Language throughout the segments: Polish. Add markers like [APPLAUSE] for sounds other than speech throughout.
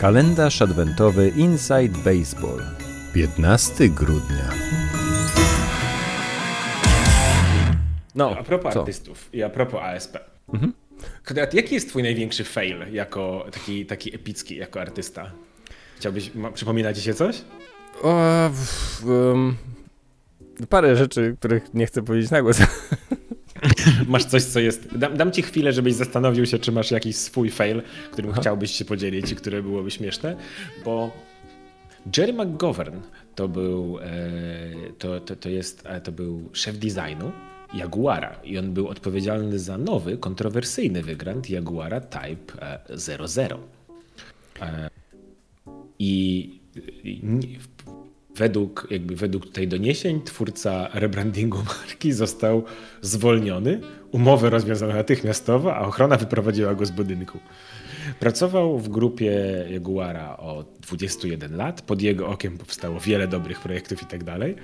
Kalendarz adwentowy Inside Baseball. 15 grudnia. No, a propos co? artystów i a propos ASP. Mhm. Jaki jest twój największy fail jako taki, taki epicki, jako artysta? Chciałbyś, ma, przypomina ci się coś? O, um, parę rzeczy, których nie chcę powiedzieć na głos. [LAUGHS] masz coś, co jest. Dam, dam, ci chwilę, żebyś zastanowił się, czy masz jakiś swój fail, którym Aha. chciałbyś się podzielić i które byłoby śmieszne, bo Jerry McGovern to był, e, to, to, to, jest, e, to był szef designu Jaguara i on był odpowiedzialny za nowy, kontrowersyjny wygrant Jaguara Type 00. E, I według, jakby według tej doniesień twórca rebrandingu [LAUGHS] marki został zwolniony, umowę rozwiązano natychmiastowo, a ochrona wyprowadziła go z budynku. Pracował w grupie Jaguara od 21 lat, pod jego okiem powstało wiele dobrych projektów i tak dalej.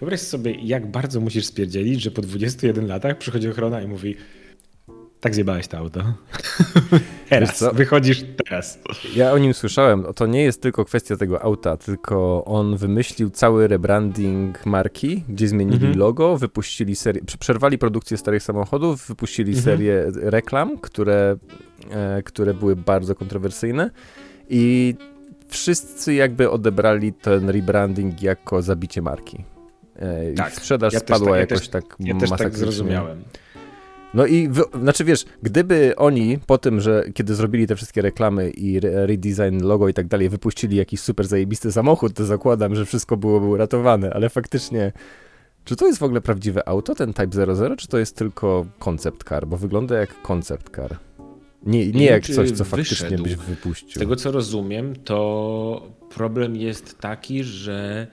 Wyobraź sobie, jak bardzo musisz spierdzielić, że po 21 latach przychodzi ochrona i mówi tak zjebałeś to auto. [LAUGHS] teraz, wychodzisz teraz. Ja o nim słyszałem. To nie jest tylko kwestia tego auta, tylko on wymyślił cały rebranding marki, gdzie zmienili mhm. logo, wypuścili serię, przerwali produkcję starych samochodów, wypuścili mhm. serię reklam, które, e, które były bardzo kontrowersyjne i wszyscy jakby odebrali ten rebranding jako zabicie marki. E, tak. sprzedaż ja spadła tak, jakoś ja też, tak Ja też tak zrozumiałem. No i, wy, znaczy wiesz, gdyby oni po tym, że kiedy zrobili te wszystkie reklamy i redesign logo i tak dalej, wypuścili jakiś super zajebisty samochód, to zakładam, że wszystko byłoby uratowane, ale faktycznie czy to jest w ogóle prawdziwe auto, ten Type 00, czy to jest tylko concept car? Bo wygląda jak concept car. Nie, nie jak coś, co faktycznie byś wypuścił. Z tego co rozumiem, to problem jest taki, że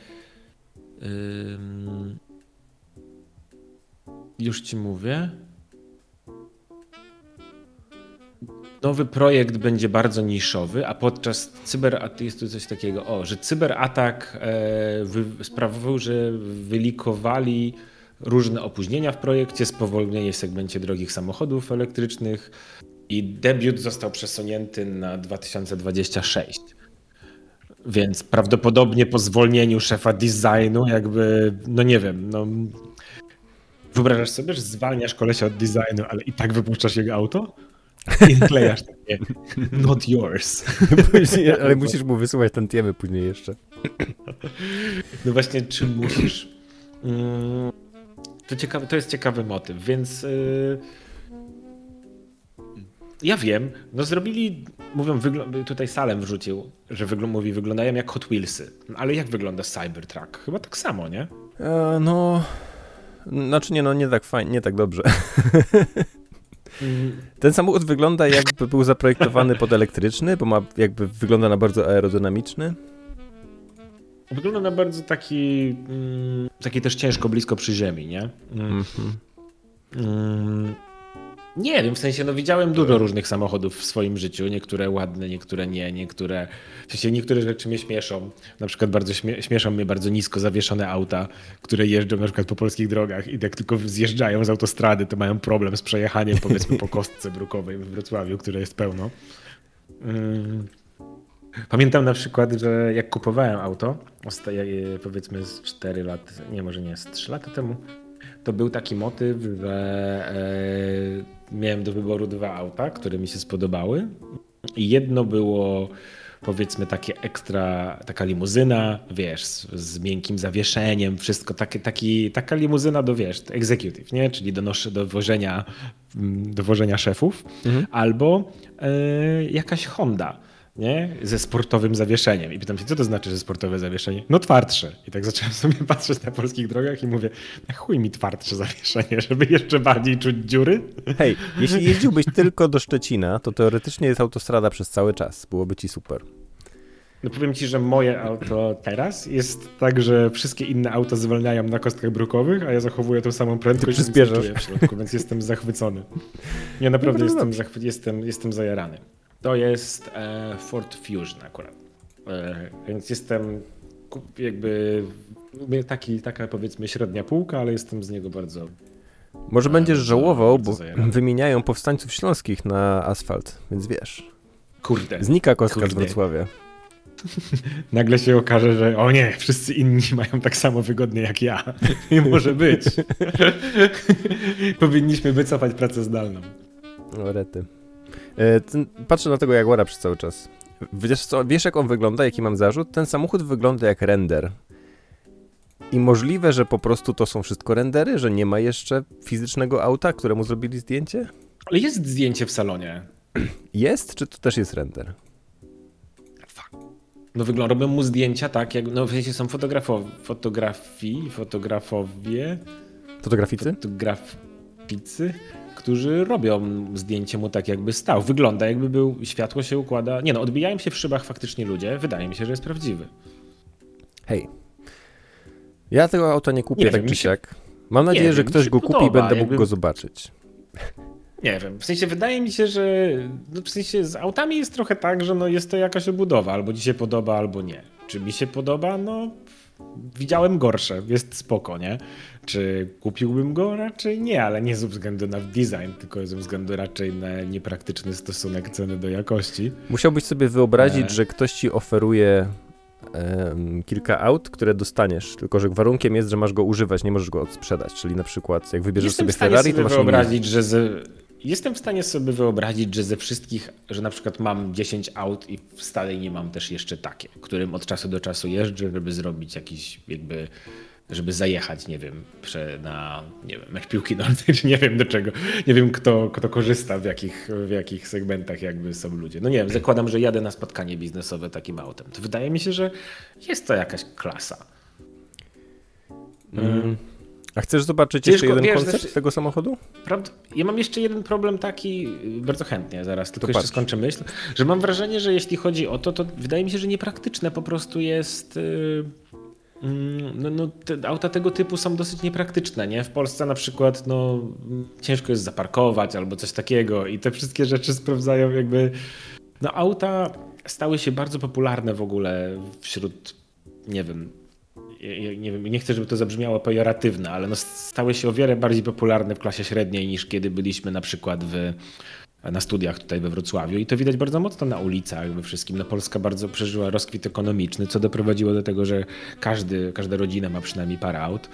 już ci mówię. Nowy projekt będzie bardzo niszowy, a podczas cyberatak jest tu coś takiego, o, że cyberatak e, sprawował, że wylikowali różne opóźnienia w projekcie, spowolnienie w segmencie drogich samochodów elektrycznych i debiut został przesunięty na 2026. Więc prawdopodobnie po zwolnieniu szefa designu, jakby, no nie wiem, no. Wyobrażasz sobie, że zwalniasz kolesia od designu, ale i tak wypuszczasz jego auto? I wklejasz takie not yours. [LAUGHS] Później, ale musisz mu wysyłać tantiemy później jeszcze. No właśnie, czy musisz? Mm, to, ciekawe, to jest ciekawy motyw, więc yy, ja wiem, no zrobili, mówią, tutaj Salem wrzucił, że wygl mówi, wyglądają jak Hot Wheelsy. Ale jak wygląda Cybertruck? Chyba tak samo, nie? E, no, znaczy nie, no nie tak fajnie, nie tak dobrze. [LAUGHS] Ten samochód wygląda jakby był zaprojektowany pod elektryczny, bo ma jakby wygląda na bardzo aerodynamiczny. Wygląda na bardzo taki, mm, taki też ciężko blisko przy ziemi, nie? Mm. Mm. Nie wiem, w sensie no widziałem dużo różnych samochodów w swoim życiu, niektóre ładne, niektóre nie, niektóre, w sensie niektóre rzeczy mnie śmieszą, na przykład bardzo śmie śmieszą mnie bardzo nisko zawieszone auta, które jeżdżą na przykład po polskich drogach i jak tylko zjeżdżają z autostrady, to mają problem z przejechaniem powiedzmy po kostce brukowej w Wrocławiu, które jest pełno. Mm. Pamiętam na przykład, że jak kupowałem auto, powiedzmy z 4 lat, nie może nie, z 3 lata temu, to był taki motyw, że e, miałem do wyboru dwa auta, które mi się spodobały. I jedno było powiedzmy takie ekstra, taka limuzyna, wiesz, z, z miękkim zawieszeniem, wszystko, takie, taki, taka limuzyna do, wiesz, executive, nie? Czyli do, noszy, do, wożenia, mm, do wożenia szefów, mhm. albo e, jakaś Honda nie? ze sportowym zawieszeniem. I pytam się, co to znaczy, że sportowe zawieszenie? No twardsze. I tak zacząłem sobie [LAUGHS] patrzeć na polskich drogach i mówię, na chuj mi twardsze zawieszenie, żeby jeszcze bardziej czuć dziury? Hej, jeśli jeździłbyś [LAUGHS] tylko do Szczecina, to teoretycznie jest autostrada przez cały czas. Byłoby ci super. No powiem ci, że moje auto teraz jest tak, że wszystkie inne auta zwalniają na kostkach brukowych, a ja zachowuję tą samą prędkość i przyspieszasz. w środku, więc jestem zachwycony. Ja naprawdę no, jestem, zachwy- jestem, jestem zajarany. To jest e, Ford Fusion akurat. E, więc jestem jakby taki, taka powiedzmy średnia półka, ale jestem z niego bardzo. Może e, będziesz żałował, bo zajarany. wymieniają powstańców śląskich na asfalt, więc wiesz. Kurde. Znika kostka Kurde. z Wrocławia. [LAUGHS] nagle się okaże, że o nie, wszyscy inni mają tak samo wygodnie jak ja. [LAUGHS] Nie może być. [LAUGHS] Powinniśmy wycofać pracę zdalną. O, rety. E, patrzę na tego Jaguara przez cały czas. Wiesz, co, wiesz jak on wygląda, jaki mam zarzut? Ten samochód wygląda jak render. I możliwe, że po prostu to są wszystko rendery, że nie ma jeszcze fizycznego auta, któremu zrobili zdjęcie? Ale jest zdjęcie w salonie. Jest, czy to też jest render? No wygląda, robią mu zdjęcia tak, jak, no w sensie są fotografowie, fotografii, fotografowie. Fotograficy? Fotograficy, którzy robią zdjęcie mu tak jakby stał. Wygląda jakby był, światło się układa. Nie no, odbijają się w szybach faktycznie ludzie. Wydaje mi się, że jest prawdziwy. Hej. Ja tego auta nie kupię nie tak czy siak. Mam nadzieję, nie, że ktoś go podoba, kupi i będę mógł go zobaczyć. Nie wiem, w sensie wydaje mi się, że no w sensie z autami jest trochę tak, że no jest to jakaś obudowa, albo ci się podoba, albo nie. Czy mi się podoba? No widziałem gorsze, jest spoko, nie? Czy kupiłbym go? Raczej nie, ale nie ze względu na design, tylko ze względu raczej na niepraktyczny stosunek ceny do jakości. Musiałbyś sobie wyobrazić, e... że ktoś ci oferuje kilka aut, które dostaniesz, tylko że warunkiem jest, że masz go używać, nie możesz go odsprzedać. Czyli na przykład jak wybierzesz Jestem sobie Ferrari, sobie to masz wyobrazić, że z, Jestem w stanie sobie wyobrazić, że ze wszystkich, że na przykład mam 10 aut i w stale nie mam też jeszcze takie, którym od czasu do czasu jeżdżę, żeby zrobić jakiś jakby żeby zajechać, nie wiem, na, nie wiem, mecz piłki nożnej, czy nie wiem do czego. Nie wiem, kto, kto korzysta, w jakich, w jakich segmentach jakby są ludzie. No nie wiem, zakładam, że jadę na spotkanie biznesowe takim autem. To wydaje mi się, że jest to jakaś klasa. Mm. A chcesz zobaczyć jeszcze jeden wiesz, koncept znaczy, tego samochodu? Prawda? Ja mam jeszcze jeden problem taki, bardzo chętnie zaraz, tylko to jeszcze patrz. skończę myśl, że mam wrażenie, że jeśli chodzi o to, to wydaje mi się, że niepraktyczne po prostu jest... Yy, no, no, te auta tego typu są dosyć niepraktyczne, nie? W Polsce na przykład no, ciężko jest zaparkować albo coś takiego i te wszystkie rzeczy sprawdzają jakby... No auta stały się bardzo popularne w ogóle wśród, nie wiem, nie, wiem, nie chcę, żeby to zabrzmiało pejoratywne, ale no stały się o wiele bardziej popularne w klasie średniej niż kiedy byliśmy na przykład w, na studiach tutaj we Wrocławiu i to widać bardzo mocno na ulicach, we wszystkim. No Polska bardzo przeżyła rozkwit ekonomiczny, co doprowadziło do tego, że każdy, każda rodzina ma przynajmniej parę aut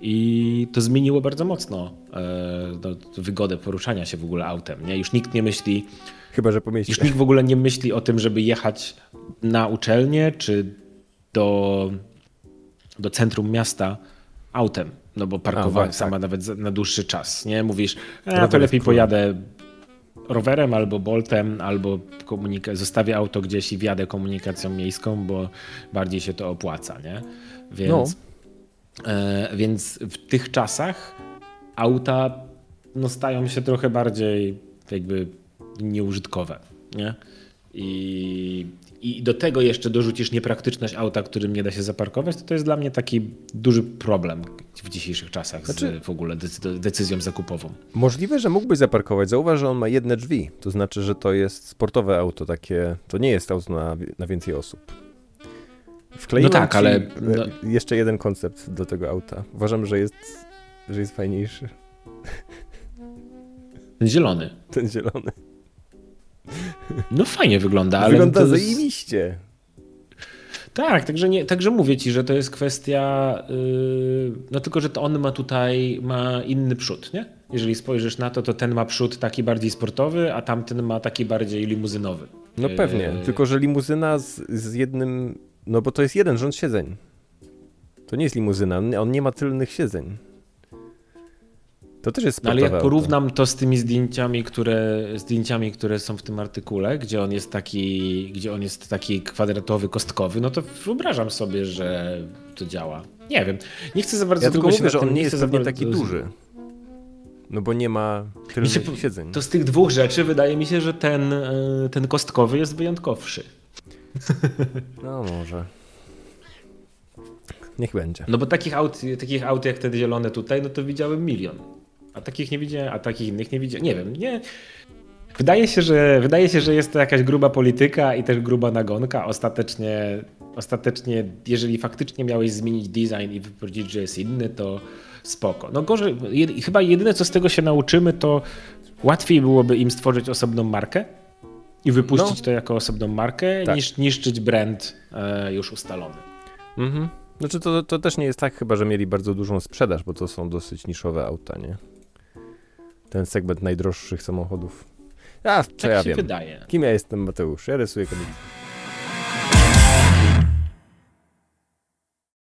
i to zmieniło bardzo mocno e, no, wygodę poruszania się w ogóle autem. Nie? Już nikt nie myśli, Chyba, że pomieści. Już nikt w ogóle nie myśli o tym, żeby jechać na uczelnię czy do do centrum miasta autem, no bo parkowanie tak, sama tak. nawet na dłuższy czas, nie? Mówisz, e, to lepiej pojadę rowerem albo boltem, albo komunika- zostawię auto gdzieś i wjadę komunikacją miejską, bo bardziej się to opłaca, nie? Więc, no. e, więc w tych czasach auta no, stają się trochę bardziej jakby nieużytkowe, nie? I i do tego jeszcze dorzucisz niepraktyczność auta, którym nie da się zaparkować, to to jest dla mnie taki duży problem w dzisiejszych czasach znaczy, z w ogóle decyzją zakupową. Możliwe, że mógłbyś zaparkować. Zauważ, że on ma jedne drzwi. To znaczy, że to jest sportowe auto takie, to nie jest auto na, na więcej osób. Wkleiłem no tak, ale no... jeszcze jeden koncept do tego auta. Uważam, że jest, że jest fajniejszy. Ten zielony. Ten zielony. No fajnie wygląda, ale. Wygląda to zajebiście. Tak, także, nie, także mówię ci, że to jest kwestia. Yy, no tylko, że to on ma tutaj ma inny przód, nie? Jeżeli spojrzysz na to, to ten ma przód taki bardziej sportowy, a tamten ma taki bardziej limuzynowy. No pewnie, yy... tylko że limuzyna z, z jednym. No bo to jest jeden rząd siedzeń. To nie jest limuzyna, on nie ma tylnych siedzeń. To też jest no, Ale jak porównam to z tymi zdjęciami które, zdjęciami, które są w tym artykule, gdzie on jest taki, gdzie on jest taki kwadratowy, kostkowy, no to wyobrażam sobie, że to działa. Nie wiem. Nie chcę za bardzo ja tylko mówię, że on nie jest pewnie taki duży. No bo nie ma tylnych się, siedzeń. To z tych dwóch rzeczy wydaje mi się, że ten, e, ten kostkowy jest wyjątkowszy. No może. Niech będzie. No bo takich aut, takich aut jak te zielone tutaj, no to widziałem milion. A takich nie widziałem, a takich innych nie widziałem. Nie wiem, nie. Wydaje się, że, wydaje się, że jest to jakaś gruba polityka i też gruba nagonka. Ostatecznie, ostatecznie, jeżeli faktycznie miałeś zmienić design i powiedzieć, że jest inny, to spoko. No gorzej, chyba jedyne co z tego się nauczymy, to łatwiej byłoby im stworzyć osobną markę i wypuścić no. to jako osobną markę, tak. niż niszczyć brand e, już ustalony. Mhm. Znaczy to, to też nie jest tak chyba, że mieli bardzo dużą sprzedaż, bo to są dosyć niszowe auta, nie? Ten segment najdroższych samochodów. A, co tak ja się wiem. wydaje. Kim ja jestem, Mateusz? Ja rysuję komiksu.